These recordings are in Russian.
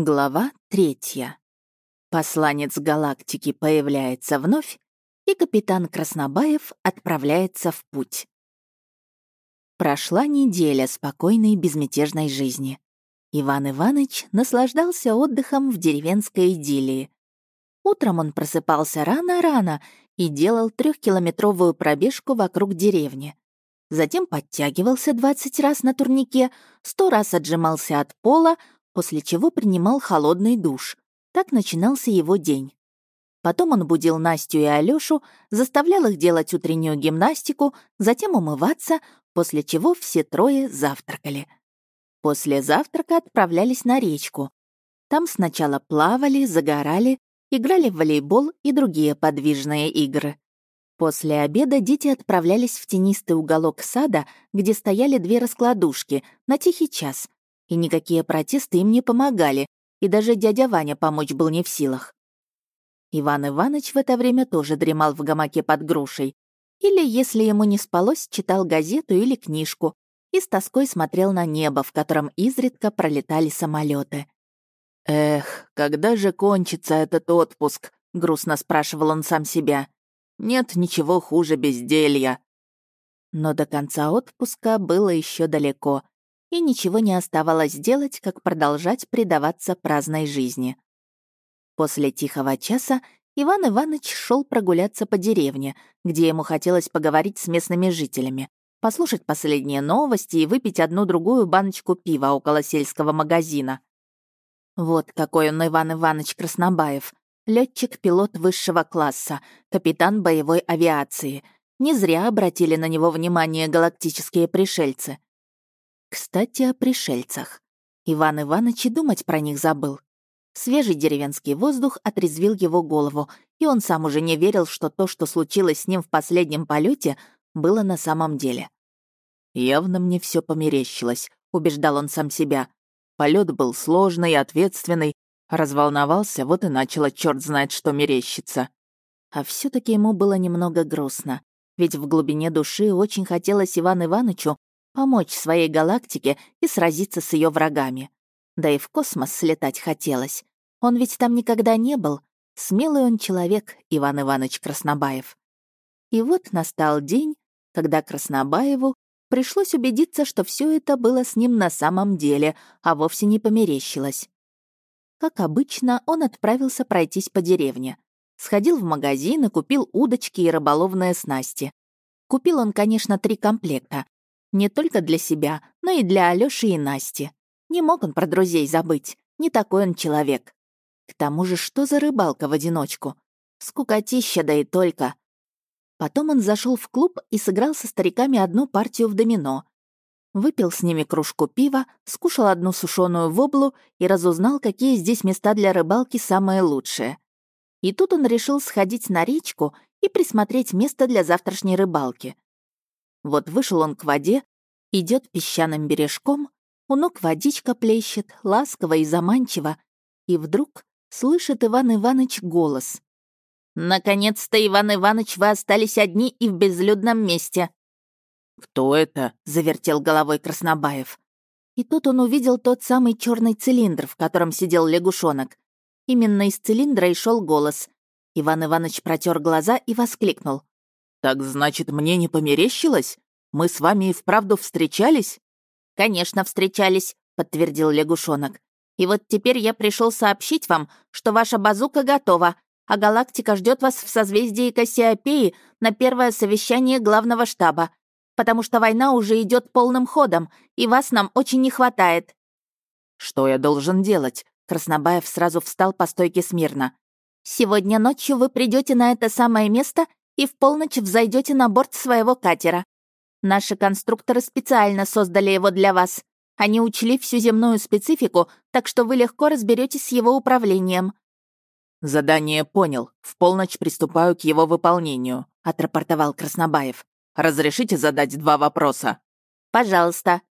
Глава третья. Посланец галактики появляется вновь, и капитан Краснобаев отправляется в путь. Прошла неделя спокойной безмятежной жизни. Иван Иванович наслаждался отдыхом в деревенской идиллии. Утром он просыпался рано-рано и делал трехкилометровую пробежку вокруг деревни. Затем подтягивался 20 раз на турнике, сто раз отжимался от пола, после чего принимал холодный душ. Так начинался его день. Потом он будил Настю и Алёшу, заставлял их делать утреннюю гимнастику, затем умываться, после чего все трое завтракали. После завтрака отправлялись на речку. Там сначала плавали, загорали, играли в волейбол и другие подвижные игры. После обеда дети отправлялись в тенистый уголок сада, где стояли две раскладушки, на тихий час, и никакие протесты им не помогали, и даже дядя Ваня помочь был не в силах. Иван Иванович в это время тоже дремал в гамаке под грушей, или, если ему не спалось, читал газету или книжку и с тоской смотрел на небо, в котором изредка пролетали самолеты. «Эх, когда же кончится этот отпуск?» — грустно спрашивал он сам себя. «Нет ничего хуже безделья». Но до конца отпуска было еще далеко, и ничего не оставалось делать, как продолжать предаваться праздной жизни. После тихого часа Иван Иванович шел прогуляться по деревне, где ему хотелось поговорить с местными жителями, послушать последние новости и выпить одну-другую баночку пива около сельского магазина. Вот какой он Иван Иванович Краснобаев, летчик пилот высшего класса, капитан боевой авиации. Не зря обратили на него внимание галактические пришельцы. Кстати, о пришельцах. Иван Иванович и думать про них забыл. Свежий деревенский воздух отрезвил его голову, и он сам уже не верил, что то, что случилось с ним в последнем полете, было на самом деле. «Явно мне все померещилось», — убеждал он сам себя. Полет был сложный, ответственный, разволновался, вот и начало черт знает что мерещиться. А все таки ему было немного грустно, ведь в глубине души очень хотелось Ивану Ивановичу помочь своей галактике и сразиться с ее врагами. Да и в космос слетать хотелось. Он ведь там никогда не был. Смелый он человек, Иван Иванович Краснобаев. И вот настал день, когда Краснобаеву пришлось убедиться, что все это было с ним на самом деле, а вовсе не померещилось. Как обычно, он отправился пройтись по деревне. Сходил в магазин и купил удочки и рыболовные снасти. Купил он, конечно, три комплекта, не только для себя, но и для Алёши и Насти. Не мог он про друзей забыть. Не такой он человек. К тому же, что за рыбалка в одиночку? Скукотища, да и только. Потом он зашел в клуб и сыграл со стариками одну партию в домино. Выпил с ними кружку пива, скушал одну сушеную воблу и разузнал, какие здесь места для рыбалки самые лучшие. И тут он решил сходить на речку и присмотреть место для завтрашней рыбалки. Вот вышел он к воде, идет песчаным бережком, у ног водичка плещет, ласково и заманчиво, и вдруг слышит Иван Иванович голос. «Наконец-то, Иван Иванович, вы остались одни и в безлюдном месте!» «Кто это?» — завертел головой Краснобаев. И тут он увидел тот самый черный цилиндр, в котором сидел лягушонок. Именно из цилиндра и шел голос. Иван Иванович протер глаза и воскликнул. «Так значит, мне не померещилось? Мы с вами и вправду встречались?» «Конечно, встречались», — подтвердил лягушонок. «И вот теперь я пришел сообщить вам, что ваша базука готова, а галактика ждет вас в созвездии Кассиопеи на первое совещание главного штаба, потому что война уже идет полным ходом, и вас нам очень не хватает». «Что я должен делать?» Краснобаев сразу встал по стойке смирно. «Сегодня ночью вы придете на это самое место и в полночь взойдете на борт своего катера. Наши конструкторы специально создали его для вас. Они учли всю земную специфику, так что вы легко разберетесь с его управлением». «Задание понял. В полночь приступаю к его выполнению», — отрапортовал Краснобаев. «Разрешите задать два вопроса?» «Пожалуйста».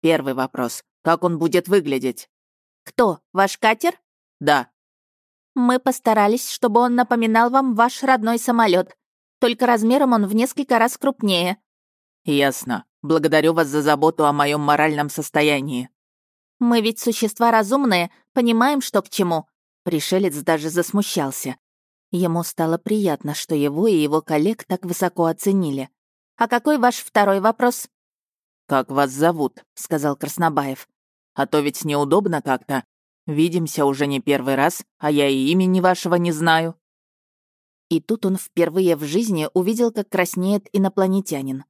Первый вопрос. Как он будет выглядеть? «Кто? Ваш катер?» «Да». «Мы постарались, чтобы он напоминал вам ваш родной самолет только размером он в несколько раз крупнее». «Ясно. Благодарю вас за заботу о моем моральном состоянии». Мы ведь существа разумные, понимаем, что к чему». Пришелец даже засмущался. Ему стало приятно, что его и его коллег так высоко оценили. «А какой ваш второй вопрос?» «Как вас зовут?» — сказал Краснобаев. «А то ведь неудобно как-то. Видимся уже не первый раз, а я и имени вашего не знаю». И тут он впервые в жизни увидел, как краснеет инопланетянин.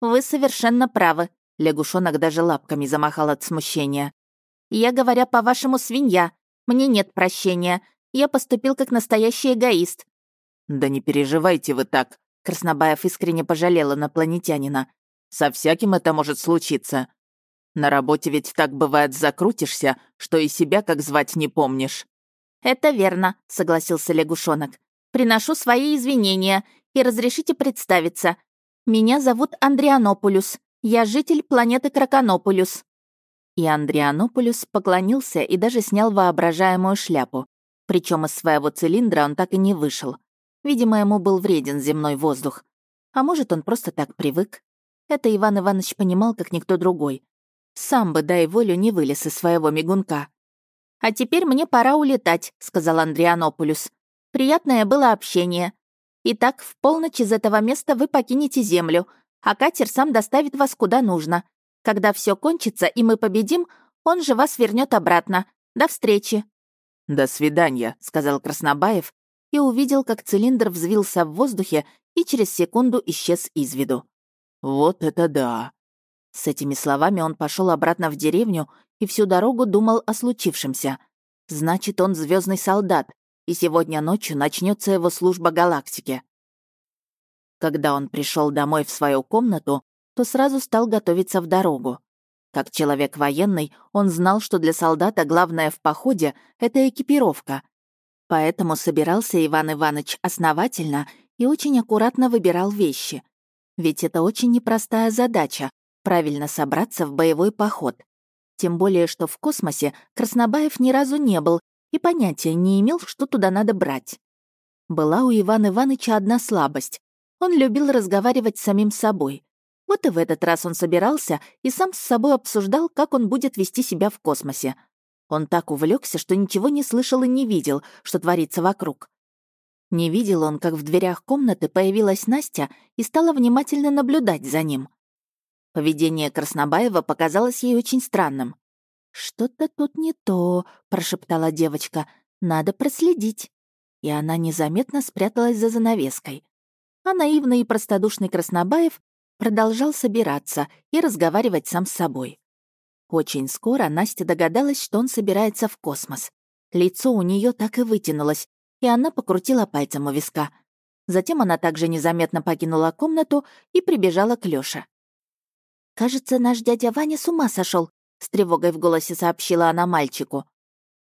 «Вы совершенно правы», — лягушонок даже лапками замахал от смущения. «Я, говоря по-вашему, свинья. Мне нет прощения. Я поступил как настоящий эгоист». «Да не переживайте вы так», — Краснобаев искренне пожалел инопланетянина. «Со всяким это может случиться. На работе ведь так бывает закрутишься, что и себя как звать не помнишь». «Это верно», — согласился лягушонок. «Приношу свои извинения и разрешите представиться. Меня зовут Андрианопулюс. Я житель планеты Краконополюс». И Андрианопулюс поклонился и даже снял воображаемую шляпу. Причем из своего цилиндра он так и не вышел. Видимо, ему был вреден земной воздух. А может, он просто так привык. Это Иван Иванович понимал, как никто другой. Сам бы, дай волю, не вылез из своего мигунка. «А теперь мне пора улетать», — сказал Андрианопулюс. «Приятное было общение. Итак, в полночь из этого места вы покинете Землю, а катер сам доставит вас куда нужно. Когда все кончится и мы победим, он же вас вернет обратно. До встречи». «До свидания», — сказал Краснобаев и увидел, как цилиндр взвился в воздухе и через секунду исчез из виду. «Вот это да!» С этими словами он пошел обратно в деревню и всю дорогу думал о случившемся. Значит, он звездный солдат, и сегодня ночью начнется его служба галактики. Когда он пришел домой в свою комнату, то сразу стал готовиться в дорогу. Как человек военный, он знал, что для солдата главное в походе — это экипировка. Поэтому собирался Иван Иванович основательно и очень аккуратно выбирал вещи. Ведь это очень непростая задача правильно собраться в боевой поход. Тем более, что в космосе Краснобаев ни разу не был и понятия не имел, что туда надо брать. Была у Ивана Ивановича одна слабость. Он любил разговаривать с самим собой. Вот и в этот раз он собирался и сам с собой обсуждал, как он будет вести себя в космосе. Он так увлекся, что ничего не слышал и не видел, что творится вокруг. Не видел он, как в дверях комнаты появилась Настя и стала внимательно наблюдать за ним. Поведение Краснобаева показалось ей очень странным. «Что-то тут не то», — прошептала девочка. «Надо проследить». И она незаметно спряталась за занавеской. А наивный и простодушный Краснобаев продолжал собираться и разговаривать сам с собой. Очень скоро Настя догадалась, что он собирается в космос. Лицо у нее так и вытянулось, и она покрутила пальцем у виска. Затем она также незаметно покинула комнату и прибежала к Лёше. «Кажется, наш дядя Ваня с ума сошел, с тревогой в голосе сообщила она мальчику.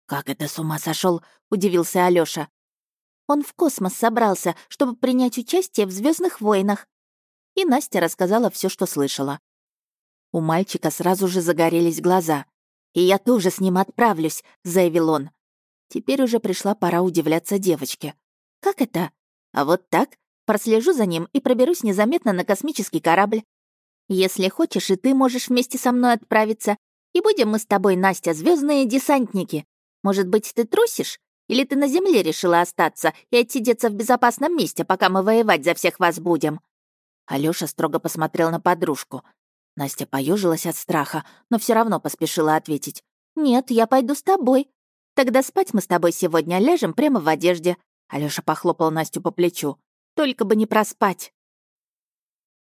«Как это с ума сошел? удивился Алёша. «Он в космос собрался, чтобы принять участие в Звездных войнах». И Настя рассказала все, что слышала. У мальчика сразу же загорелись глаза. «И я тоже с ним отправлюсь», — заявил он. Теперь уже пришла пора удивляться девочке. «Как это?» «А вот так. Прослежу за ним и проберусь незаметно на космический корабль. Если хочешь, и ты можешь вместе со мной отправиться. И будем мы с тобой, Настя, звездные десантники. Может быть, ты трусишь? Или ты на земле решила остаться и отсидеться в безопасном месте, пока мы воевать за всех вас будем?» Алёша строго посмотрел на подружку. Настя поежилась от страха, но все равно поспешила ответить. «Нет, я пойду с тобой. Тогда спать мы с тобой сегодня ляжем прямо в одежде». Алёша похлопал Настю по плечу. «Только бы не проспать».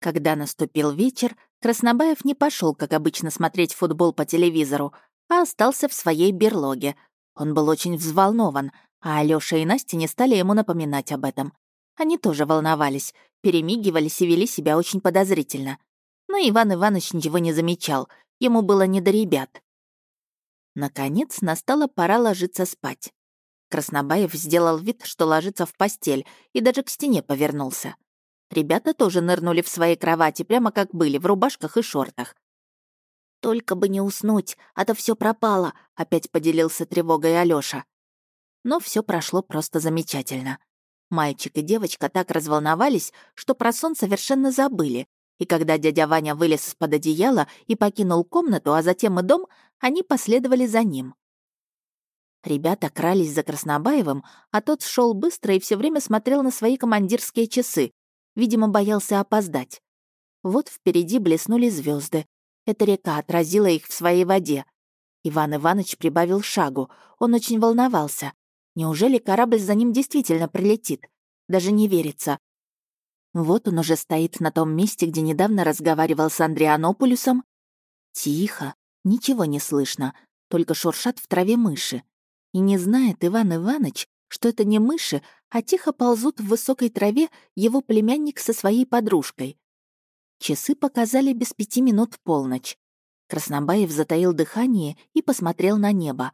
Когда наступил вечер, Краснобаев не пошел, как обычно, смотреть футбол по телевизору, а остался в своей берлоге. Он был очень взволнован, а Алёша и Настя не стали ему напоминать об этом. Они тоже волновались, перемигивались и вели себя очень подозрительно. Но Иван Иванович ничего не замечал, ему было не до ребят. Наконец, настала пора ложиться спать. Краснобаев сделал вид, что ложится в постель, и даже к стене повернулся. Ребята тоже нырнули в свои кровати, прямо как были, в рубашках и шортах. «Только бы не уснуть, а то все пропало», — опять поделился тревогой Алёша. Но все прошло просто замечательно. Мальчик и девочка так разволновались, что про сон совершенно забыли. И когда дядя Ваня вылез из-под одеяла и покинул комнату, а затем и дом, они последовали за ним. Ребята крались за Краснобаевым, а тот шел быстро и все время смотрел на свои командирские часы. Видимо, боялся опоздать. Вот впереди блеснули звезды. Эта река отразила их в своей воде. Иван Иванович прибавил шагу. Он очень волновался. Неужели корабль за ним действительно прилетит? Даже не верится. Вот он уже стоит на том месте, где недавно разговаривал с Андрианопулюсом. Тихо, ничего не слышно, только шуршат в траве мыши. И не знает Иван Иванович, что это не мыши, а тихо ползут в высокой траве его племянник со своей подружкой. Часы показали без пяти минут полночь. Краснобаев затаил дыхание и посмотрел на небо.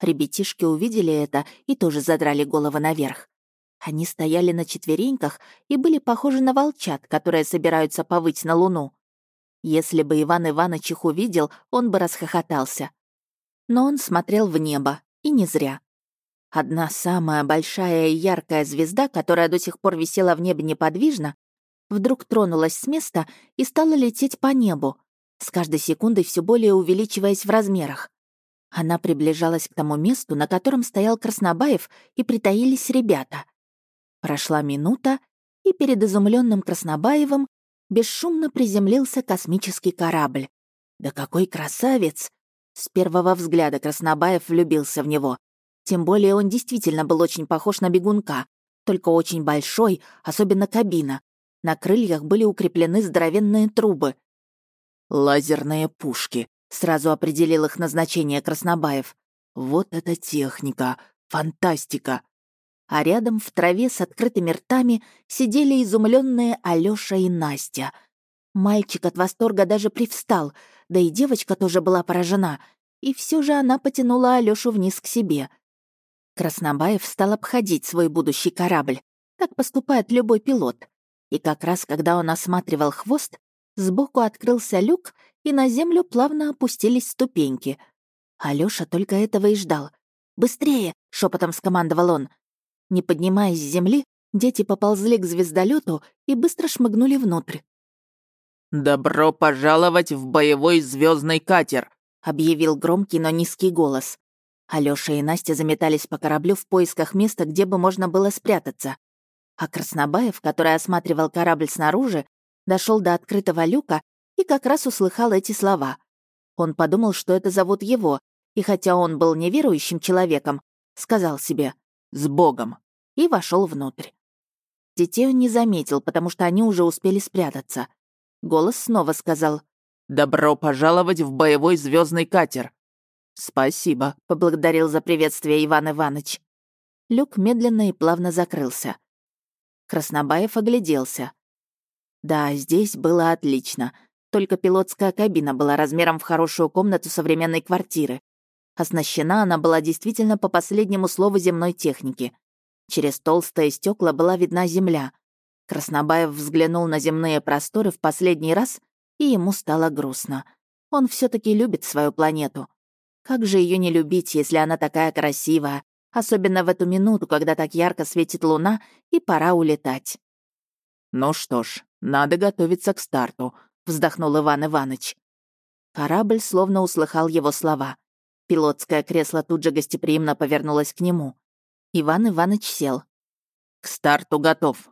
Ребятишки увидели это и тоже задрали головы наверх. Они стояли на четвереньках и были похожи на волчат, которые собираются повыть на луну. Если бы Иван Иванович их увидел, он бы расхохотался. Но он смотрел в небо, и не зря. Одна самая большая и яркая звезда, которая до сих пор висела в небе неподвижно, вдруг тронулась с места и стала лететь по небу, с каждой секундой все более увеличиваясь в размерах. Она приближалась к тому месту, на котором стоял Краснобаев, и притаились ребята. Прошла минута, и перед изумленным Краснобаевым бесшумно приземлился космический корабль. Да какой красавец! С первого взгляда Краснобаев влюбился в него. Тем более он действительно был очень похож на бегунка, только очень большой, особенно кабина. На крыльях были укреплены здоровенные трубы. «Лазерные пушки», — сразу определил их назначение Краснобаев. «Вот это техника! Фантастика!» А рядом в траве с открытыми ртами сидели изумленные Алёша и Настя — Мальчик от восторга даже привстал, да и девочка тоже была поражена, и все же она потянула Алёшу вниз к себе. Краснобаев стал обходить свой будущий корабль. Так поступает любой пилот. И как раз когда он осматривал хвост, сбоку открылся люк, и на землю плавно опустились ступеньки. Алёша только этого и ждал. «Быстрее!» — шепотом скомандовал он. Не поднимаясь с земли, дети поползли к звездолету и быстро шмыгнули внутрь. «Добро пожаловать в боевой звездный катер», — объявил громкий, но низкий голос. Алёша и Настя заметались по кораблю в поисках места, где бы можно было спрятаться. А Краснобаев, который осматривал корабль снаружи, дошел до открытого люка и как раз услыхал эти слова. Он подумал, что это зовут его, и хотя он был неверующим человеком, сказал себе «С Богом!» и вошел внутрь. Детей он не заметил, потому что они уже успели спрятаться. Голос снова сказал «Добро пожаловать в боевой звездный катер». «Спасибо», — поблагодарил за приветствие Иван Иванович. Люк медленно и плавно закрылся. Краснобаев огляделся. Да, здесь было отлично. Только пилотская кабина была размером в хорошую комнату современной квартиры. Оснащена она была действительно по последнему слову земной техники. Через толстые стекла была видна земля, Краснобаев взглянул на земные просторы в последний раз, и ему стало грустно. Он все таки любит свою планету. Как же ее не любить, если она такая красивая, особенно в эту минуту, когда так ярко светит луна, и пора улетать. «Ну что ж, надо готовиться к старту», — вздохнул Иван Иванович. Корабль словно услыхал его слова. Пилотское кресло тут же гостеприимно повернулось к нему. Иван Иванович сел. «К старту готов»,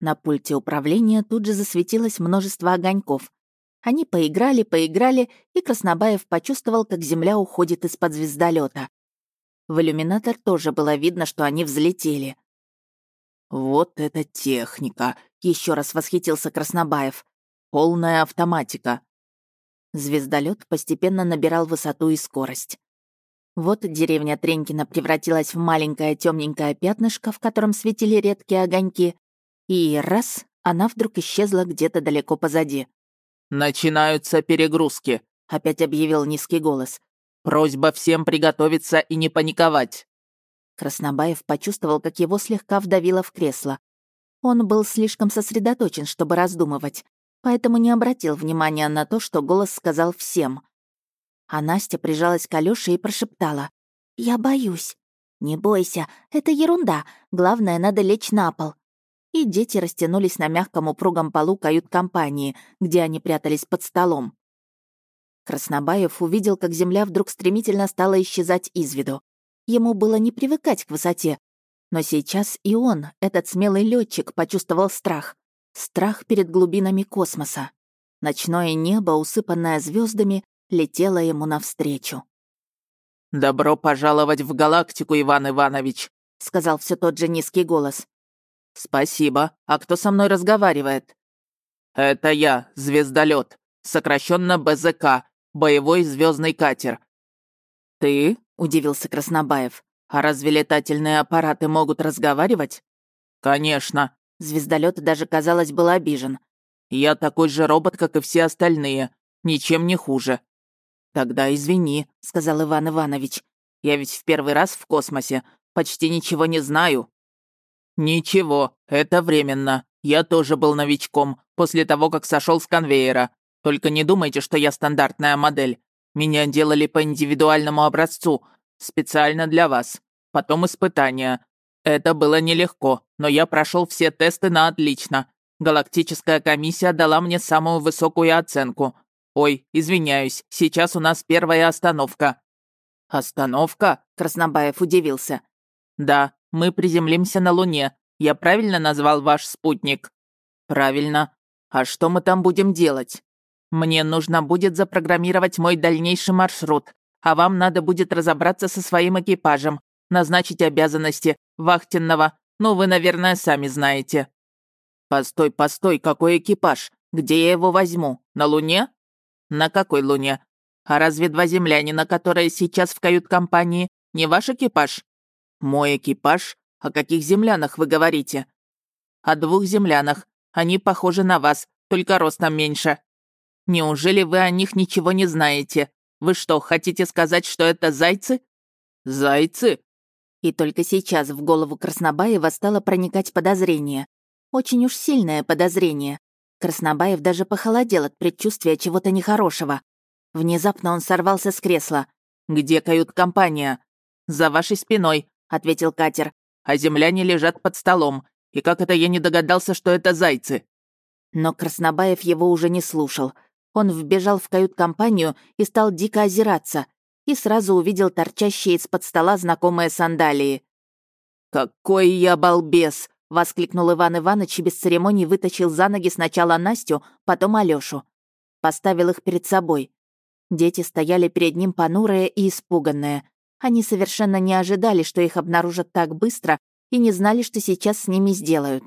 на пульте управления тут же засветилось множество огоньков. Они поиграли, поиграли, и Краснобаев почувствовал, как земля уходит из-под звездолета. В иллюминатор тоже было видно, что они взлетели. «Вот это техника!» — еще раз восхитился Краснобаев. «Полная автоматика!» Звездолет постепенно набирал высоту и скорость. Вот деревня Тренькина превратилась в маленькое темненькое пятнышко, в котором светили редкие огоньки, и раз, она вдруг исчезла где-то далеко позади. «Начинаются перегрузки», — опять объявил низкий голос. «Просьба всем приготовиться и не паниковать». Краснобаев почувствовал, как его слегка вдавило в кресло. Он был слишком сосредоточен, чтобы раздумывать, поэтому не обратил внимания на то, что голос сказал всем. А Настя прижалась к Алёше и прошептала. «Я боюсь». «Не бойся, это ерунда. Главное, надо лечь на пол и дети растянулись на мягком упругом полу кают-компании, где они прятались под столом. Краснобаев увидел, как земля вдруг стремительно стала исчезать из виду. Ему было не привыкать к высоте. Но сейчас и он, этот смелый летчик, почувствовал страх. Страх перед глубинами космоса. Ночное небо, усыпанное звездами, летело ему навстречу. «Добро пожаловать в галактику, Иван Иванович», — сказал все тот же низкий голос. «Спасибо. А кто со мной разговаривает?» «Это я, звездолет, сокращенно БЗК, боевой звездный катер». «Ты?» — удивился Краснобаев. «А разве летательные аппараты могут разговаривать?» «Конечно». Звездолет даже, казалось, был обижен. «Я такой же робот, как и все остальные. Ничем не хуже». «Тогда извини», — сказал Иван Иванович. «Я ведь в первый раз в космосе. Почти ничего не знаю». «Ничего, это временно. Я тоже был новичком, после того, как сошел с конвейера. Только не думайте, что я стандартная модель. Меня делали по индивидуальному образцу, специально для вас. Потом испытания. Это было нелегко, но я прошел все тесты на отлично. Галактическая комиссия дала мне самую высокую оценку. Ой, извиняюсь, сейчас у нас первая остановка». «Остановка?» — Краснобаев удивился. «Да, мы приземлимся на Луне. Я правильно назвал ваш спутник?» «Правильно. А что мы там будем делать?» «Мне нужно будет запрограммировать мой дальнейший маршрут, а вам надо будет разобраться со своим экипажем, назначить обязанности вахтенного, ну, вы, наверное, сами знаете». «Постой, постой, какой экипаж? Где я его возьму? На Луне?» «На какой Луне? А разве два землянина, которые сейчас в кают-компании, не ваш экипаж?» «Мой экипаж? О каких землянах вы говорите?» «О двух землянах. Они похожи на вас, только ростом меньше. Неужели вы о них ничего не знаете? Вы что, хотите сказать, что это зайцы?» «Зайцы?» И только сейчас в голову Краснобаева стало проникать подозрение. Очень уж сильное подозрение. Краснобаев даже похолодел от предчувствия чего-то нехорошего. Внезапно он сорвался с кресла. «Где кают-компания?» «За вашей спиной ответил катер. «А земляне лежат под столом. И как это я не догадался, что это зайцы?» Но Краснобаев его уже не слушал. Он вбежал в кают-компанию и стал дико озираться. И сразу увидел торчащие из-под стола знакомые сандалии. «Какой я балбес!» — воскликнул Иван Иванович и без церемоний вытащил за ноги сначала Настю, потом Алёшу. Поставил их перед собой. Дети стояли перед ним понурые и испуганные. Они совершенно не ожидали, что их обнаружат так быстро, и не знали, что сейчас с ними сделают.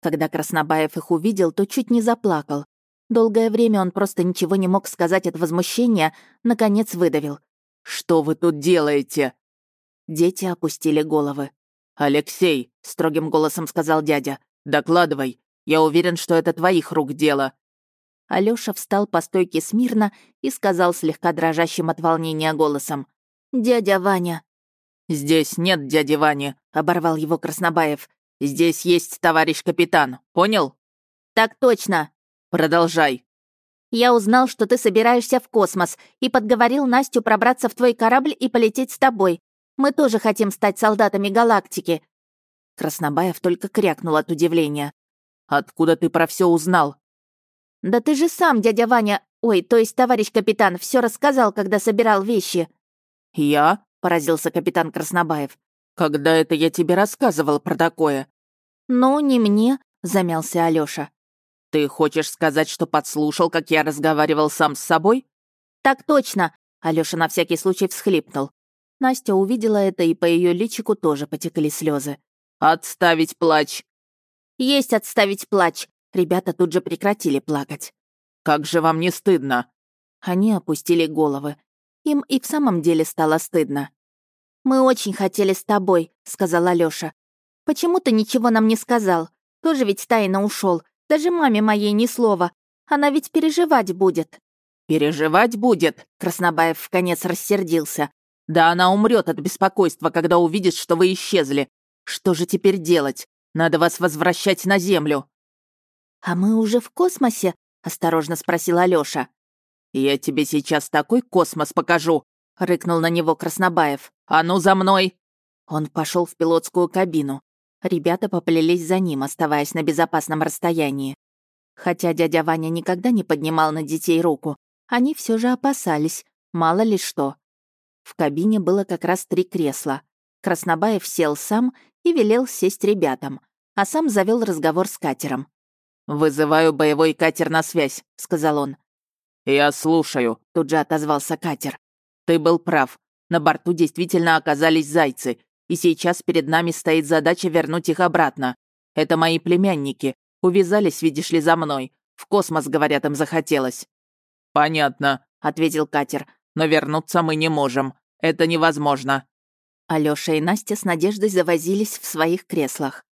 Когда Краснобаев их увидел, то чуть не заплакал. Долгое время он просто ничего не мог сказать от возмущения, наконец выдавил. «Что вы тут делаете?» Дети опустили головы. «Алексей», — строгим голосом сказал дядя, — «докладывай. Я уверен, что это твоих рук дело». Алёша встал по стойке смирно и сказал слегка дрожащим от волнения голосом. «Дядя Ваня». «Здесь нет дяди Вани», — оборвал его Краснобаев. «Здесь есть товарищ капитан, понял?» «Так точно». «Продолжай». «Я узнал, что ты собираешься в космос, и подговорил Настю пробраться в твой корабль и полететь с тобой. Мы тоже хотим стать солдатами галактики». Краснобаев только крякнул от удивления. «Откуда ты про все узнал?» «Да ты же сам, дядя Ваня, ой, то есть товарищ капитан, все рассказал, когда собирал вещи». «Я?» — поразился капитан Краснобаев. «Когда это я тебе рассказывал про такое?» «Ну, не мне», — замялся Алёша. «Ты хочешь сказать, что подслушал, как я разговаривал сам с собой?» «Так точно», — Алёша на всякий случай всхлипнул. Настя увидела это, и по ее личику тоже потекли слезы. «Отставить плач!» «Есть отставить плач!» Ребята тут же прекратили плакать. «Как же вам не стыдно?» Они опустили головы. Им и в самом деле стало стыдно. «Мы очень хотели с тобой», — сказал Алёша. «Почему ты ничего нам не сказал? Тоже ведь тайно ушел. Даже маме моей ни слова. Она ведь переживать будет». «Переживать будет?» — Краснобаев в конец рассердился. «Да она умрет от беспокойства, когда увидит, что вы исчезли. Что же теперь делать? Надо вас возвращать на Землю». «А мы уже в космосе?» — осторожно спросил Алёша. «Я тебе сейчас такой космос покажу!» — рыкнул на него Краснобаев. «А ну за мной!» Он пошел в пилотскую кабину. Ребята поплелись за ним, оставаясь на безопасном расстоянии. Хотя дядя Ваня никогда не поднимал на детей руку, они все же опасались, мало ли что. В кабине было как раз три кресла. Краснобаев сел сам и велел сесть ребятам, а сам завел разговор с катером. «Вызываю боевой катер на связь», — сказал он. «Я слушаю», — тут же отозвался катер. «Ты был прав. На борту действительно оказались зайцы, и сейчас перед нами стоит задача вернуть их обратно. Это мои племянники. Увязались, видишь ли, за мной. В космос, говорят, им захотелось». «Понятно», — ответил катер. «Но вернуться мы не можем. Это невозможно». Алёша и Настя с Надеждой завозились в своих креслах.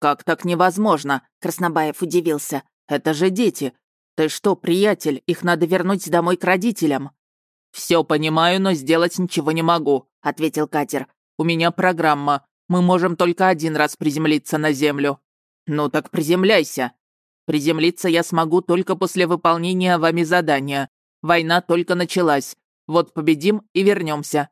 «Как так невозможно?» — Краснобаев удивился. «Это же дети. Ты что, приятель, их надо вернуть домой к родителям?» «Все понимаю, но сделать ничего не могу», — ответил катер. «У меня программа. Мы можем только один раз приземлиться на Землю». «Ну так приземляйся». «Приземлиться я смогу только после выполнения вами задания. Война только началась. Вот победим и вернемся.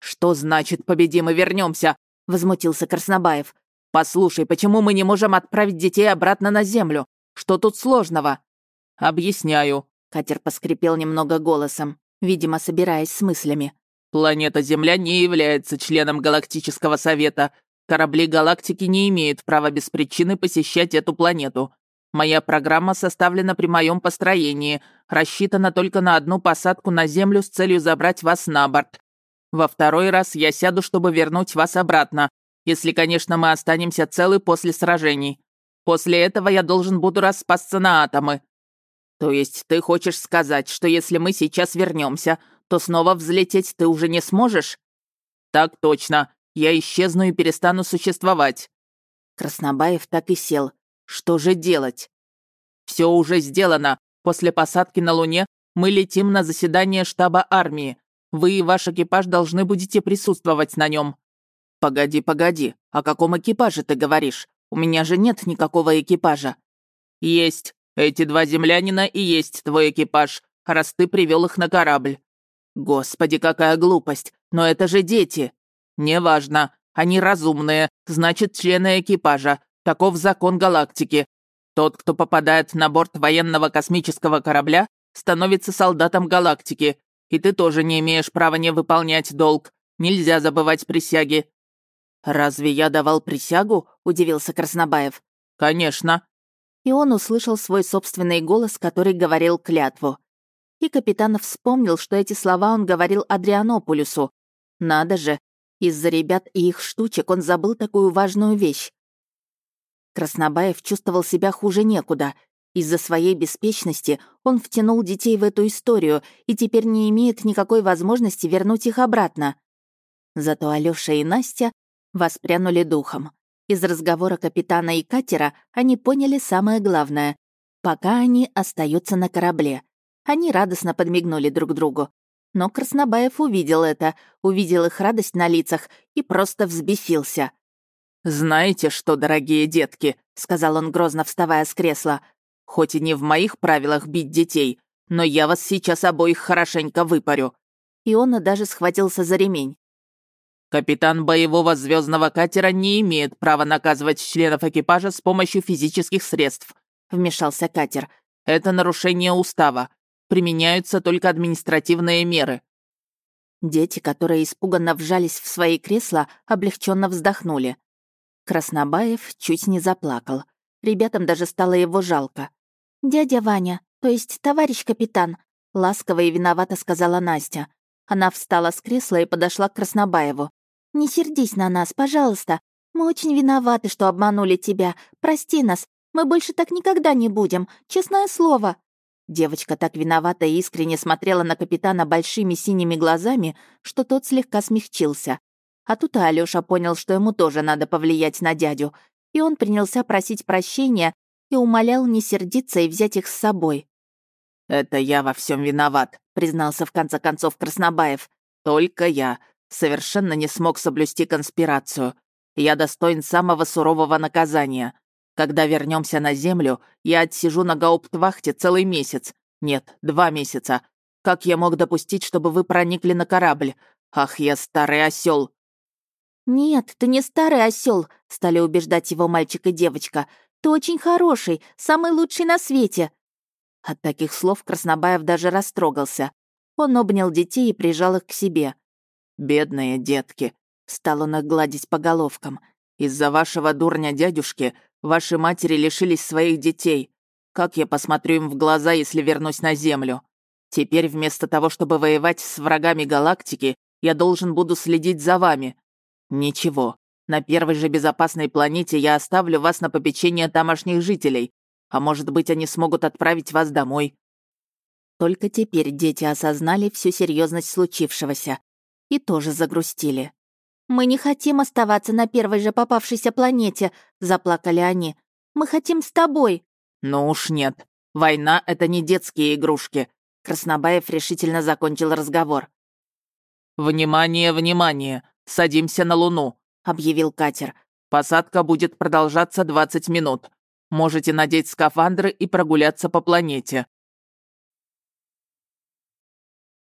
«Что значит победим и вернемся? возмутился Краснобаев. «Послушай, почему мы не можем отправить детей обратно на Землю? Что тут сложного?» «Объясняю», — катер поскрипел немного голосом, видимо, собираясь с мыслями. «Планета Земля не является членом Галактического Совета. Корабли галактики не имеют права без причины посещать эту планету. Моя программа составлена при моем построении, рассчитана только на одну посадку на Землю с целью забрать вас на борт. Во второй раз я сяду, чтобы вернуть вас обратно, если, конечно, мы останемся целы после сражений. После этого я должен буду распасться на атомы. То есть ты хочешь сказать, что если мы сейчас вернемся, то снова взлететь ты уже не сможешь? Так точно. Я исчезну и перестану существовать. Краснобаев так и сел. Что же делать? Все уже сделано. После посадки на Луне мы летим на заседание штаба армии. Вы и ваш экипаж должны будете присутствовать на нем. «Погоди, погоди, о каком экипаже ты говоришь? У меня же нет никакого экипажа». «Есть. Эти два землянина и есть твой экипаж, раз ты привел их на корабль». «Господи, какая глупость! Но это же дети!» «Неважно. Они разумные, значит, члены экипажа. Таков закон галактики. Тот, кто попадает на борт военного космического корабля, становится солдатом галактики. И ты тоже не имеешь права не выполнять долг. Нельзя забывать присяги. «Разве я давал присягу?» — удивился Краснобаев. «Конечно». И он услышал свой собственный голос, который говорил клятву. И капитан вспомнил, что эти слова он говорил Адрианопулюсу. Надо же, из-за ребят и их штучек он забыл такую важную вещь. Краснобаев чувствовал себя хуже некуда. Из-за своей беспечности он втянул детей в эту историю и теперь не имеет никакой возможности вернуть их обратно. Зато Алёша и Настя воспрянули духом. Из разговора капитана и катера они поняли самое главное. Пока они остаются на корабле. Они радостно подмигнули друг другу. Но Краснобаев увидел это, увидел их радость на лицах и просто взбесился. «Знаете что, дорогие детки», — сказал он, грозно вставая с кресла, «хоть и не в моих правилах бить детей, но я вас сейчас обоих хорошенько выпарю». И он даже схватился за ремень. Капитан боевого звездного катера не имеет права наказывать членов экипажа с помощью физических средств, вмешался катер. Это нарушение устава. Применяются только административные меры. Дети, которые испуганно вжались в свои кресла, облегченно вздохнули. Краснобаев чуть не заплакал. Ребятам даже стало его жалко. «Дядя Ваня, то есть товарищ капитан», — ласково и виновато сказала Настя. Она встала с кресла и подошла к Краснобаеву. Не сердись на нас, пожалуйста. Мы очень виноваты, что обманули тебя. Прости нас. Мы больше так никогда не будем. Честное слово». Девочка так виновата и искренне смотрела на капитана большими синими глазами, что тот слегка смягчился. А тут и Алёша понял, что ему тоже надо повлиять на дядю, и он принялся просить прощения и умолял не сердиться и взять их с собой. «Это я во всем виноват», — признался в конце концов Краснобаев. «Только я. Совершенно не смог соблюсти конспирацию. Я достоин самого сурового наказания. Когда вернемся на Землю, я отсижу на гауптвахте целый месяц. Нет, два месяца. Как я мог допустить, чтобы вы проникли на корабль? Ах, я старый осел. «Нет, ты не старый осел, стали убеждать его мальчик и девочка. «Ты очень хороший, самый лучший на свете». От таких слов Краснобаев даже растрогался. Он обнял детей и прижал их к себе. «Бедные детки», — стал он гладить по головкам. «Из-за вашего дурня дядюшки ваши матери лишились своих детей. Как я посмотрю им в глаза, если вернусь на Землю? Теперь вместо того, чтобы воевать с врагами галактики, я должен буду следить за вами. Ничего, на первой же безопасной планете я оставлю вас на попечение тамошних жителей, а может быть, они смогут отправить вас домой». Только теперь дети осознали всю серьезность случившегося и тоже загрустили. «Мы не хотим оставаться на первой же попавшейся планете», — заплакали они. «Мы хотим с тобой». «Ну уж нет. Война — это не детские игрушки», — Краснобаев решительно закончил разговор. «Внимание, внимание! Садимся на Луну», — объявил катер. «Посадка будет продолжаться 20 минут. Можете надеть скафандры и прогуляться по планете.